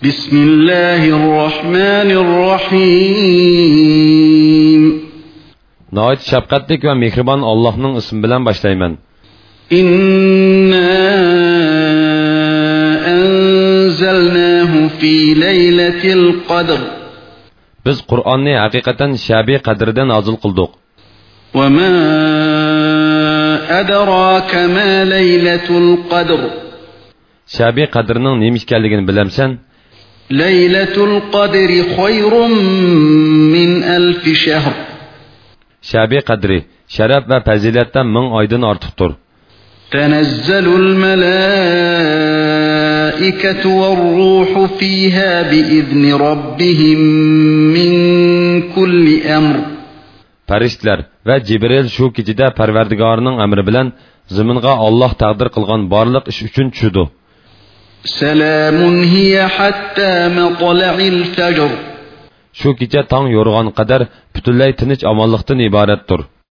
بسم الله الرحمن الرحيم Nəhayət şəfqətlik və mehriban Allah'ın ismi bilan başlayman. إنا أنزلناه في ليلة القدر Biz Qur'onni haqiqatan Shabi qadridan nozil qildik. وما أدراك ما ليلة القدر Shabi qadrining nima ekanligini bilamsan? Leyletul qadri xayrun min elfi şehr. Şəbi qadri, şərəf və pəzilətdən min aydın artıqdır. Tənəzzəlul mələikətü və ruhu fiyhə biizni rabbihim min kulli əmr. Pəristlər və Cibril şu gecədə Pərverdigarının əmri bilən zəminə Allah təqdir qılğan barlıq iş üçün düşüdü. سلام هي حتى مطلع الفجر Shu kecha tong yo'rg'on qadar butunlay tinch omonlikdan iboratdir.